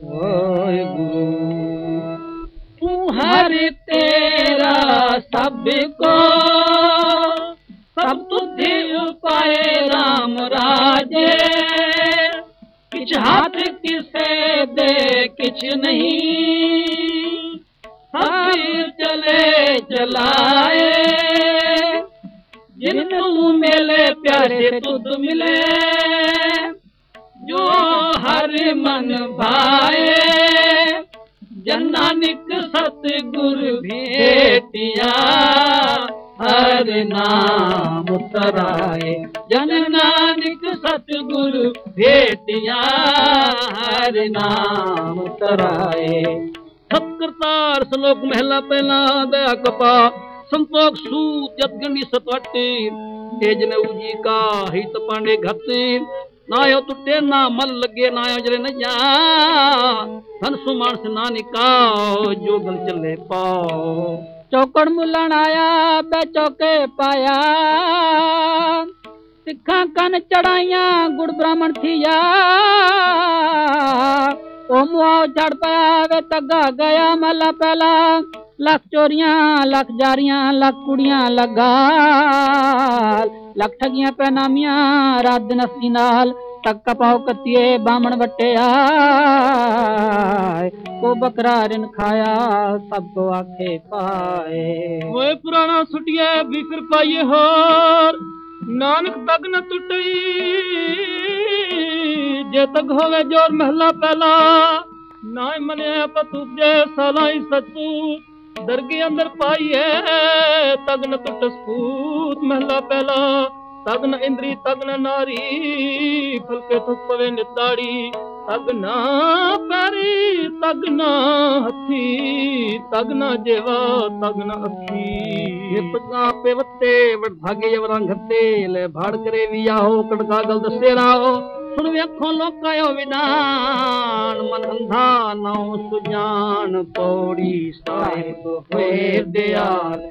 गुरु हर तेरा सबको सब तुझे उपाय राम राजे। किछ हाथ किसे दे, किछ नहीं। सब चले चलाए। जिन तू मिले, प्यारे तुद मिले। जो हर मन भाए। जनानिक सतगुर भेटिया, हर नाम तराए। जन नानक सतगुरु भेटिया, हर नाम तराए। सब करतार श्लोक महला पहला दया कपा संतोष सूत जब गणी सतवटी तेज ने उजी का हित पांडे घते ना नायो टूटे ना मल लगे ना यो जले न जा। धन सुमान से ना निकाओ, जो गल चले पाओ। चौकड़ मुलन आया, बे चौके पाया। सिखा कन चढ़ाइया, गुड़ ब्राह्मण थिया। ओ मुआओ चढ़ पाया, वे तगा गया मला पहला लख चोरिया, लख जारिया, लख कुड़िया लगा लख ठगिया, पैनामिया, रात दिन अस्सी नाल। टक पाओ कतिए बामण बटिया। को बकरा रिन खाया, सबको आखे पाए। वो पुराना सुटिए बिकर पाइए हो नानक तक न टुटई जे तक हो गए ज़ोर महला पहला। ना मन पतू जे, सलाई सचू दरगी अंदर पाई है तग न टूट महला पहला। ਤਗਨ ਇੰਦਰੀ ਤਗਨ ਨਾਰੀ, ਫਲਕੇ ਤੁਕ ਪਵੇ ਨਿਤਾੜੀ ਤਗਨਾ ਪੈਰੀ ਤਗਨਾ ਹੱਥੀ ਤਗਨਾ ਜੇਵਾ ਤਗਨਾ ਅੱਖੀ। ਨਿਪਕਾ ਪਵਤੇ ਵਡਭਾਗੇ ਵਰੰਘਤੇ ਲੈ ਭਾੜ ਕਰੇ ਵੀ ਆਹੋ, ਕਟਕਾ ਗਲ ਦੱਸੇ ਰਾਓ ਸੁਣ ਵੇਖੋ ਲੋਕਾਇਓ ਵਿਦਾਨ ਮਨ ਅੰਧਾ ਨਉ ਸੁਜਾਨ, ਪੌੜੀ ਸਾਹਿਬ ਹੋਏ ਦਿਆਲ।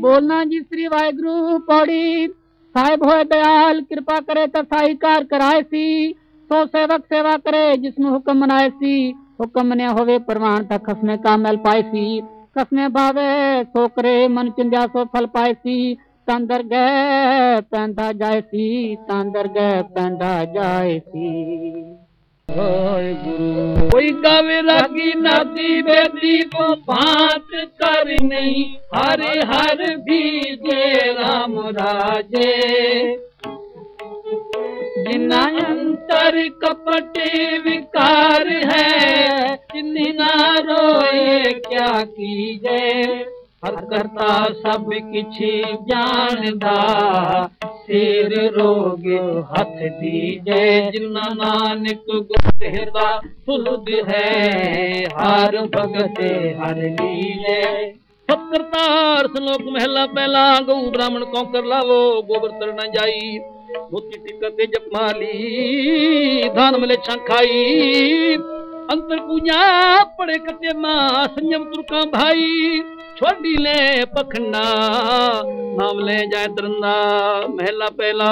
ਬੋਲਣਾ ਜੀ ਸ੍ਰੀ ਵਾਹਿਗੁਰੂ ਪੌੜੀ ਸਾਹਿਬ ਹੋਏ ਦਇਆਲ ਕਿਰਪਾ ਕਰੇ ਤਾਂ ਕਾਰ ਕਰਾਏ ਸੀ। ਸੋ ਸੇਵਕ ਸੇਵਾ ਕਰੇ ਜਿਸ ਨੂੰ ਹੁਕਮ ਮਨਾਏ ਸੀ। ਹੁਕਮ ਮੰਨਿਆ ਹੋਵੇ ਪ੍ਰਵਾਨ ਤਾਂ ਖਸਮੇ ਕਾਮਲ ਪਾਏ ਸੀ। ਖਸਮੇ ਭਾਵੇ ਸੋ ਕਰੇ, ਮਨ ਚਿੰਦਿਆ ਸੋ ਫਲ ਪਾਏ ਸੀ। ਤੰਦਰ ਗਏ ਪੈਂਦਾ ਜਾਏ ਸੀ ਤੰਦਰ ਗਏ ਪੈਂਦਾ ਜਾਏ ਸੀ। कोई गावे रागी नाती को बात कर नहीं, हर हर भी राम राजे। जिना अंतर कपट विकार है जिन्ना रोए क्या कीजे? हर करता सब किसी जानदा सिर रोग हथ दीजे जिना नानक गुरदा सुलद है, हर भगत हर लीले सतरतार श्लोक महला पहला गौ ब्राह्मण को कर लावो, गोबर तरना जाई। मोती टिकत जप माली, धान मले छंखाई अंतर पूजा पड़े कते माँ, संयम तुरका भाई। ਛੋਡੀ ਲੈ ਪਖੰਡਾ ਨਾਮ ਲੈ ਜਾਏ ਦਰੰਦਾ ਮਹਿਲਾ ਪਹਿਲਾ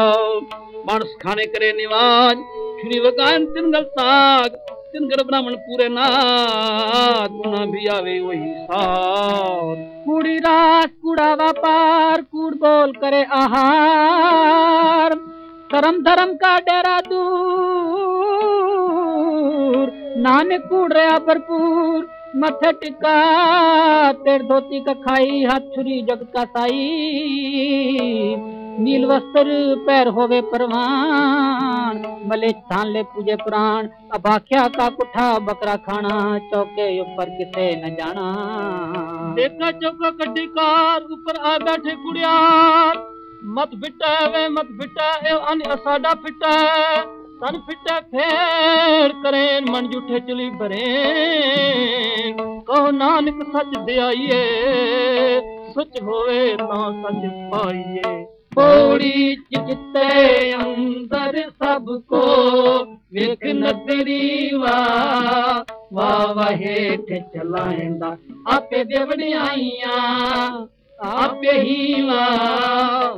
ਮਾਨਸ ਖਾਣੇ ਕਰੇ ਨਿਵਾਜ ਸ਼੍ਰੀ ਵਗਾਨ ਤਿੰਗਲ ਤਾਗ ਤਿੰਗਲ ਬ੍ਰਾਹਮਣ ਪੂਰੇ ਨਾ ਗੁਣਾ ਵੀ ਆਵੇ ਉਹੀ ਸਾਥ ਕੂੜੀ ਰਾਸ ਕੂੜਾ ਵਪਾਰ ਕੂੜ ਬੋਲ करे आहार धर्म धर्म का डेरा दूर नानक कूड़ रहा भरपूर मथे टिका तेर धोती का खाई, हाथ छुरी जग का साई। नील वस्त्र पैर होवे परवान, मले छान ले पूजे प्राण। अबाख्या का कुठा बकरा खाना चौके ऊपर किसे न जाना देखा चौका कड्डी कार ऊपर आ बैठे कुड़िया। मत बिटा वे, मत बिटा ए अन असाडा फिटा। तन फिटे फेर करें, मन जूठे चली भरे। कहो, नानक सच दयाइए सच होवे ना सच पाइए। पौड़ी चिते अंदर सबको, विख नदरी वाह वाह, हेठ चलाएंदा। आपे देवड़ियाइयाँ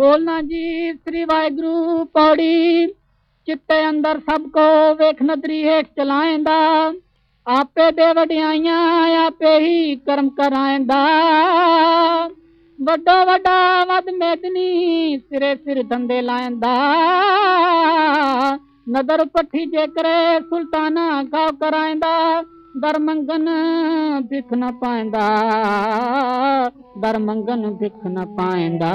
ਵਾ ਬਿਗਨਾ ਪਾਇਂਦਾ ਬਿਗਨਾ ਪਾਇਂਦਾ ਬਿਗਨਾ ਪਾਇਂਦਾ ਬੋਲਣਾ ਜੀ ਸ੍ਰੀ ਵਾਹਿਗੁਰੂ ਪੌੜੀ ਚਿੱਤੇ ਅੰਦਰ ਸਭ ਕੋ ਵੇਖ ਨਦਰੀ ਹੇਠ ਚਲਾਇਂਦਾ ਆਪੇ ਦੇ ਵਡਿਆਈਆਂ ਆਪੇ ਹੀ ਕਰਮ ਕਰਾਇਂਦਾ ਵੱਡਾ ਵੱਡਾ ਵਦ ਮੇਦਨੀ ਸਿਰੇ ਸਿਰ ਧੰਦੇ ਲਾਇਂਦਾ ਨਦਰ ਪੱਠੀ ਜੇ ਕਰੇ ਸੁਲਤਾਨਾ ਗਾਉ ਕਰਾਇਂਦਾ दर मंगन भिख न पाईंदा दर मंगन भिख न पाईंदा